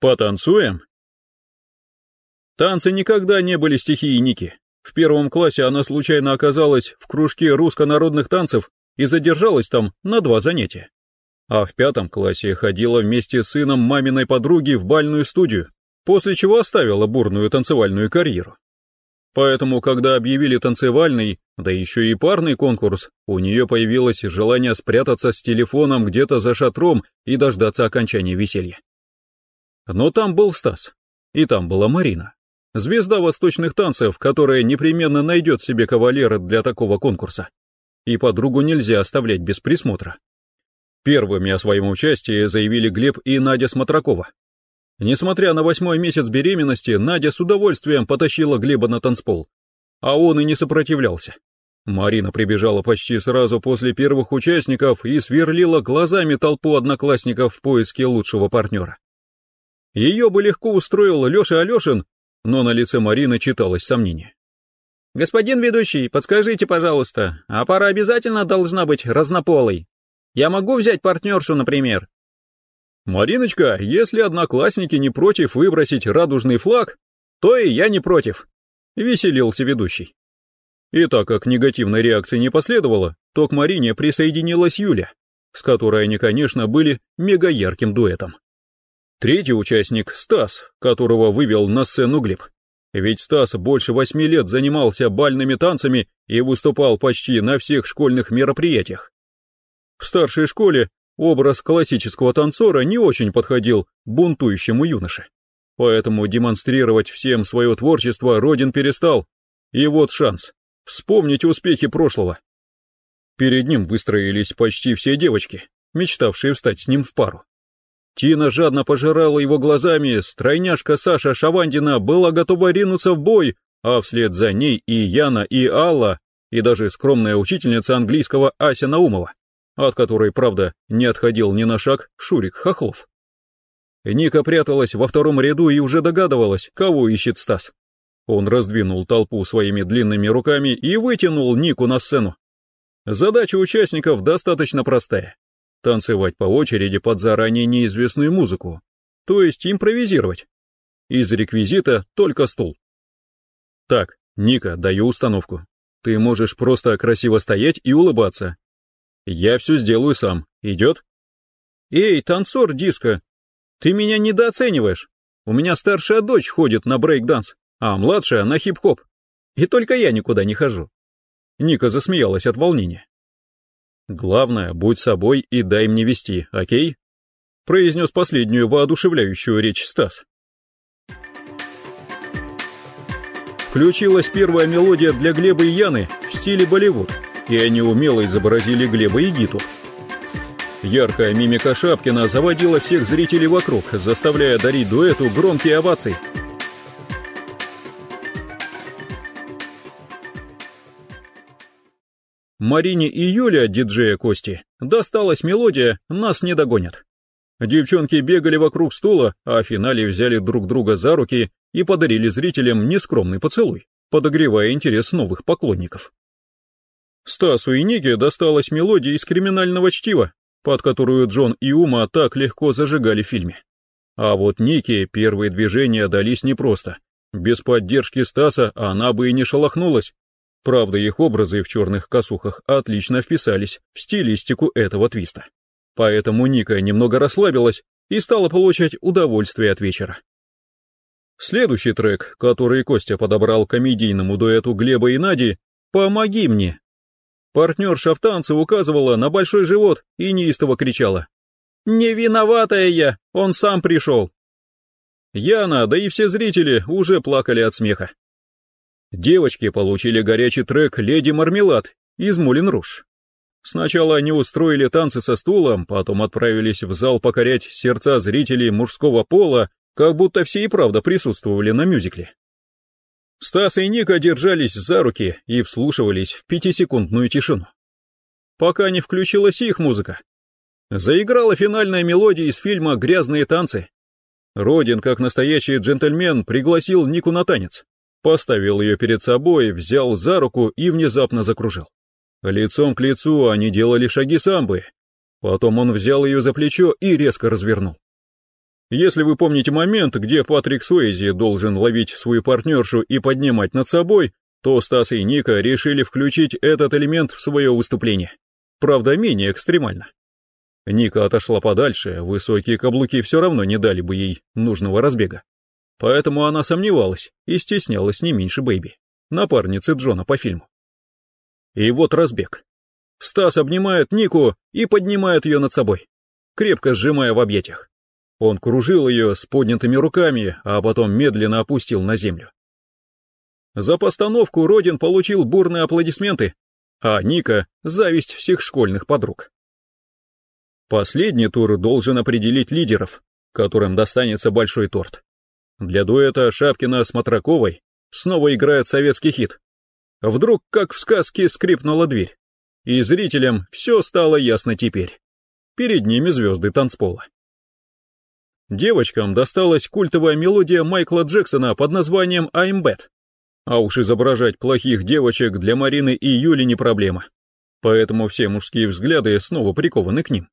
Потанцуем? Танцы никогда не были стихией Ники. В первом классе она случайно оказалась в кружке русско-народных танцев и задержалась там на два занятия. А в пятом классе ходила вместе с сыном маминой подруги в бальную студию, после чего оставила бурную танцевальную карьеру. Поэтому, когда объявили танцевальный, да еще и парный конкурс, у нее появилось желание спрятаться с телефоном где-то за шатром и дождаться окончания веселья. Но там был Стас, и там была Марина, звезда восточных танцев, которая непременно найдет себе кавалера для такого конкурса. И подругу нельзя оставлять без присмотра. Первыми о своем участии заявили Глеб и Надя Смотракова, Несмотря на восьмой месяц беременности, Надя с удовольствием потащила Глеба на танцпол. А он и не сопротивлялся. Марина прибежала почти сразу после первых участников и сверлила глазами толпу одноклассников в поиске лучшего партнера. Ее бы легко устроил Леша Алешин, но на лице Марины читалось сомнение. «Господин ведущий, подскажите, пожалуйста, а пара обязательно должна быть разнополой? Я могу взять партнершу, например?» «Мариночка, если одноклассники не против выбросить радужный флаг, то и я не против», — веселился ведущий. И так как негативной реакции не последовало, то к Марине присоединилась Юля, с которой они, конечно, были мега ярким дуэтом. Третий участник — Стас, которого вывел на сцену Глеб. Ведь Стас больше восьми лет занимался бальными танцами и выступал почти на всех школьных мероприятиях. В старшей школе Образ классического танцора не очень подходил бунтующему юноше. Поэтому демонстрировать всем свое творчество Родин перестал. И вот шанс. Вспомнить успехи прошлого. Перед ним выстроились почти все девочки, мечтавшие встать с ним в пару. Тина жадно пожирала его глазами, стройняшка Саша Шавандина была готова ринуться в бой, а вслед за ней и Яна, и Алла, и даже скромная учительница английского Ася Наумова от которой, правда, не отходил ни на шаг Шурик Хохлов. Ника пряталась во втором ряду и уже догадывалась, кого ищет Стас. Он раздвинул толпу своими длинными руками и вытянул Нику на сцену. Задача участников достаточно простая. Танцевать по очереди под заранее неизвестную музыку, то есть импровизировать. Из реквизита только стул. Так, Ника, даю установку. Ты можешь просто красиво стоять и улыбаться, я все сделаю сам. Идет? Эй, танцор диска, ты меня недооцениваешь. У меня старшая дочь ходит на брейк-данс, а младшая на хип-хоп. И только я никуда не хожу. Ника засмеялась от волнения. «Главное, будь собой и дай мне вести, окей?» произнес последнюю воодушевляющую речь Стас. Включилась первая мелодия для Глеба и Яны в стиле Болливуд и они умело изобразили Глеба и Гиту. Яркая мимика Шапкина заводила всех зрителей вокруг, заставляя дарить дуэту громкие овации. Марине и Юле от диджея Кости досталась мелодия «Нас не догонят». Девчонки бегали вокруг стула, а в финале взяли друг друга за руки и подарили зрителям нескромный поцелуй, подогревая интерес новых поклонников. Стасу и Нике досталась мелодия из криминального чтива, под которую Джон и Ума так легко зажигали в фильме. А вот Нике первые движения дались непросто. Без поддержки Стаса она бы и не шелохнулась. Правда, их образы в черных косухах отлично вписались в стилистику этого твиста. Поэтому Ника немного расслабилась и стала получать удовольствие от вечера. Следующий трек, который Костя подобрал комедийному дуэту Глеба и Нади, «Помоги мне», Партнерша в танце указывала на большой живот и неистово кричала. «Не виноватая я, он сам пришел!» Яна, да и все зрители уже плакали от смеха. Девочки получили горячий трек «Леди Мармелад» из Мулин Руш. Сначала они устроили танцы со стулом, потом отправились в зал покорять сердца зрителей мужского пола, как будто все и правда присутствовали на мюзикле. Стас и Ника держались за руки и вслушивались в пятисекундную тишину. Пока не включилась их музыка. Заиграла финальная мелодия из фильма «Грязные танцы». Родин, как настоящий джентльмен, пригласил Нику на танец. Поставил ее перед собой, взял за руку и внезапно закружил. Лицом к лицу они делали шаги самбы. Потом он взял ее за плечо и резко развернул. Если вы помните момент, где Патрик Суэйзи должен ловить свою партнершу и поднимать над собой, то Стас и Ника решили включить этот элемент в свое выступление. Правда, менее экстремально. Ника отошла подальше, высокие каблуки все равно не дали бы ей нужного разбега. Поэтому она сомневалась и стеснялась не меньше Бэйби, напарницы Джона по фильму. И вот разбег. Стас обнимает Нику и поднимает ее над собой, крепко сжимая в объятиях. Он кружил ее с поднятыми руками, а потом медленно опустил на землю. За постановку Родин получил бурные аплодисменты, а Ника — зависть всех школьных подруг. Последний тур должен определить лидеров, которым достанется большой торт. Для дуэта Шапкина с Матраковой снова играет советский хит. Вдруг, как в сказке, скрипнула дверь, и зрителям все стало ясно теперь. Перед ними звезды танцпола. Девочкам досталась культовая мелодия Майкла Джексона под названием «I'm Bad». А уж изображать плохих девочек для Марины и Юли не проблема. Поэтому все мужские взгляды снова прикованы к ним.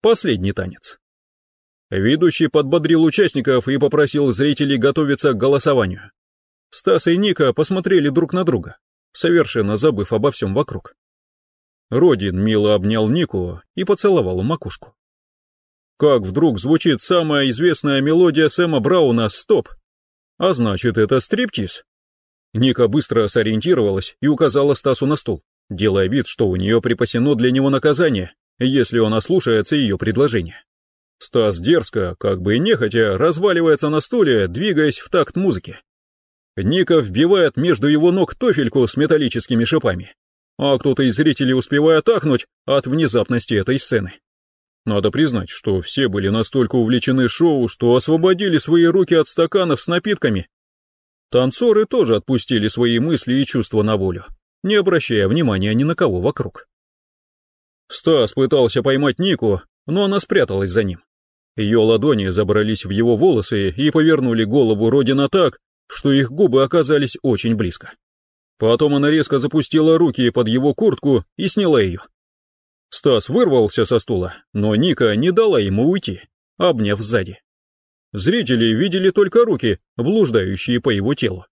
Последний танец. Ведущий подбодрил участников и попросил зрителей готовиться к голосованию. Стас и Ника посмотрели друг на друга, совершенно забыв обо всем вокруг. Родин мило обнял Нику и поцеловал макушку. Как вдруг звучит самая известная мелодия Сэма Брауна «Стоп». А значит, это стриптиз. Ника быстро сориентировалась и указала Стасу на стул, делая вид, что у нее припасено для него наказание, если он ослушается ее предложения. Стас дерзко, как бы нехотя, разваливается на стуле, двигаясь в такт музыки. Ника вбивает между его ног тофельку с металлическими шипами, а кто-то из зрителей успевает ахнуть от внезапности этой сцены. Надо признать, что все были настолько увлечены шоу, что освободили свои руки от стаканов с напитками. Танцоры тоже отпустили свои мысли и чувства на волю, не обращая внимания ни на кого вокруг. Стас пытался поймать Нику, но она спряталась за ним. Ее ладони забрались в его волосы и повернули голову Родина так, что их губы оказались очень близко. Потом она резко запустила руки под его куртку и сняла ее. Стас вырвался со стула, но Ника не дала ему уйти, обняв сзади. Зрители видели только руки, блуждающие по его телу.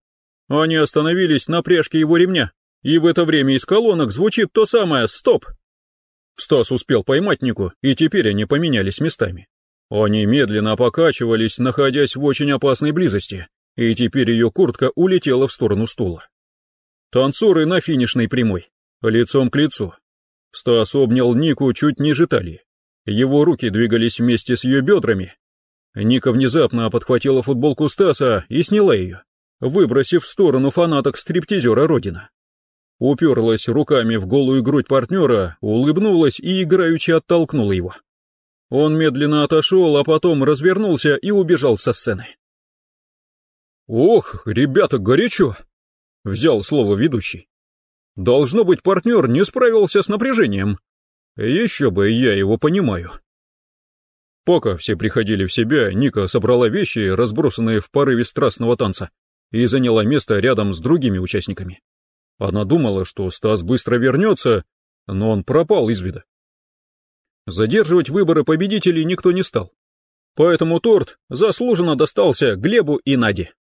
Они остановились на пряжке его ремня, и в это время из колонок звучит то самое «Стоп!». Стас успел поймать Нику, и теперь они поменялись местами. Они медленно покачивались, находясь в очень опасной близости, и теперь ее куртка улетела в сторону стула. Танцоры на финишной прямой, лицом к лицу, Стас обнял Нику чуть ниже талии. Его руки двигались вместе с ее бедрами. Ника внезапно подхватила футболку Стаса и сняла ее, выбросив в сторону фанаток стриптизера Родина. Уперлась руками в голую грудь партнера, улыбнулась и играючи оттолкнула его. Он медленно отошел, а потом развернулся и убежал со сцены. «Ох, ребята, горячо!» — взял слово ведущий. Должно быть, партнер не справился с напряжением. Еще бы, я его понимаю. Пока все приходили в себя, Ника собрала вещи, разбросанные в порыве страстного танца, и заняла место рядом с другими участниками. Она думала, что Стас быстро вернется, но он пропал из вида. Задерживать выборы победителей никто не стал, поэтому торт заслуженно достался Глебу и Наде.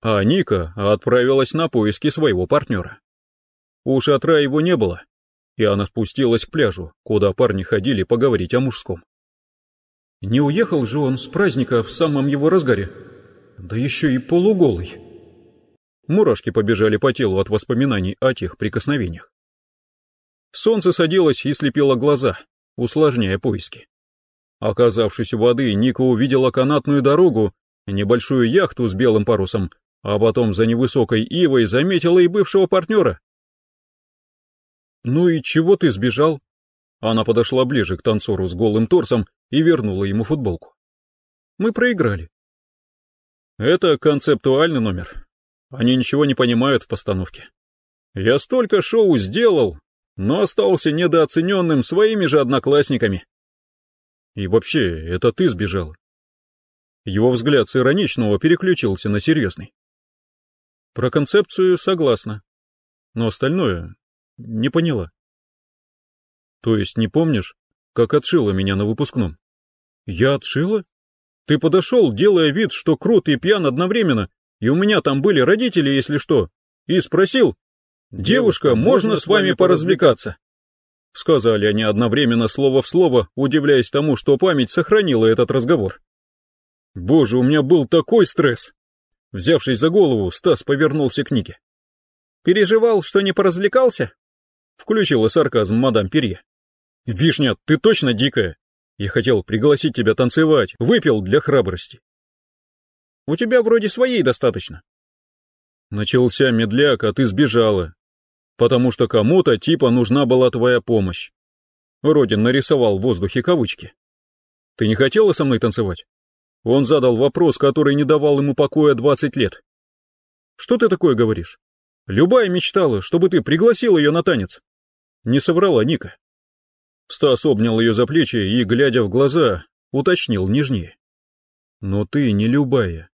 А Ника отправилась на поиски своего партнера. У шатра его не было, и она спустилась к пляжу, куда парни ходили поговорить о мужском. Не уехал же он с праздника в самом его разгаре, да еще и полуголый. Мурашки побежали по телу от воспоминаний о тех прикосновениях. Солнце садилось и слепило глаза, усложняя поиски. Оказавшись у воды, Ника увидела канатную дорогу, небольшую яхту с белым парусом, а потом за невысокой ивой заметила и бывшего партнера, «Ну и чего ты сбежал?» Она подошла ближе к танцору с голым торсом и вернула ему футболку. «Мы проиграли». «Это концептуальный номер. Они ничего не понимают в постановке. Я столько шоу сделал, но остался недооцененным своими же одноклассниками. И вообще, это ты сбежал». Его взгляд с ироничного переключился на серьезный. Про концепцию согласна. Но остальное не поняла. То есть не помнишь, как отшила меня на выпускном? Я отшила? Ты подошел, делая вид, что крут и пьян одновременно, и у меня там были родители, если что, и спросил, «Девушка, можно с вами поразвлекаться?» Сказали они одновременно слово в слово, удивляясь тому, что память сохранила этот разговор. Боже, у меня был такой стресс! Взявшись за голову, Стас повернулся к Нике. «Переживал, что не поразвлекался?» Включила сарказм мадам Перье. «Вишня, ты точно дикая? Я хотел пригласить тебя танцевать, выпил для храбрости». «У тебя вроде своей достаточно». Начался медляк, а ты сбежала. Потому что кому-то типа нужна была твоя помощь. Родин нарисовал в воздухе кавычки. Ты не хотела со мной танцевать? Он задал вопрос, который не давал ему покоя двадцать лет. Что ты такое говоришь? Любая мечтала, чтобы ты пригласил ее на танец. Не соврала Ника. Стас обнял ее за плечи и, глядя в глаза, уточнил нежнее. Но ты не любая.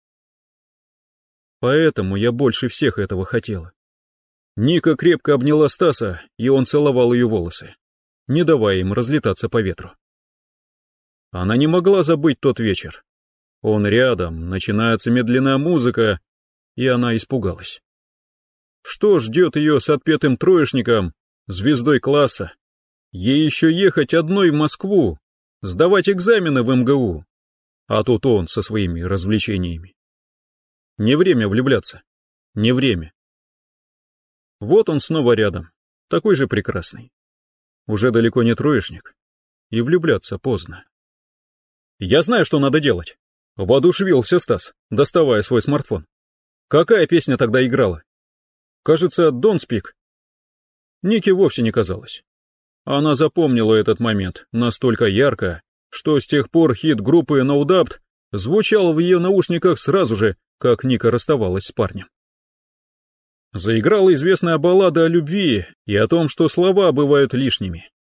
Поэтому я больше всех этого хотела. Ника крепко обняла Стаса, и он целовал ее волосы, не давая им разлетаться по ветру. Она не могла забыть тот вечер, он рядом, начинается медленная музыка, и она испугалась. Что ждет ее с отпетым троечником, звездой класса? Ей еще ехать одной в Москву, сдавать экзамены в МГУ. А тут он со своими развлечениями. Не время влюбляться. Не время. Вот он снова рядом, такой же прекрасный. Уже далеко не троечник. И влюбляться поздно. Я знаю, что надо делать. Воодушевился Стас, доставая свой смартфон. Какая песня тогда играла? Кажется, Don't Speak. Нике вовсе не казалось. Она запомнила этот момент настолько ярко, что с тех пор хит группы No Doubt звучал в ее наушниках сразу же, как Ника расставалась с парнем. Заиграла известная баллада о любви и о том, что слова бывают лишними.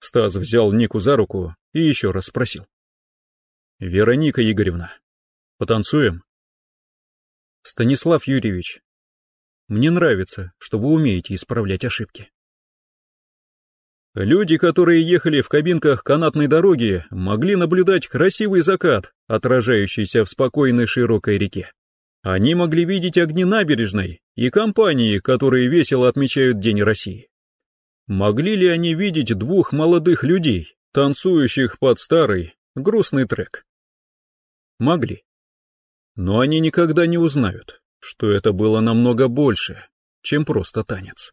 Стас взял Нику за руку и еще раз спросил. Вероника Игоревна, потанцуем? Станислав Юрьевич, мне нравится, что вы умеете исправлять ошибки. Люди, которые ехали в кабинках канатной дороги, могли наблюдать красивый закат, отражающийся в спокойной широкой реке. Они могли видеть огни набережной и компании, которые весело отмечают День России. Могли ли они видеть двух молодых людей, танцующих под старый, грустный трек? Могли. Но они никогда не узнают, что это было намного больше, чем просто танец.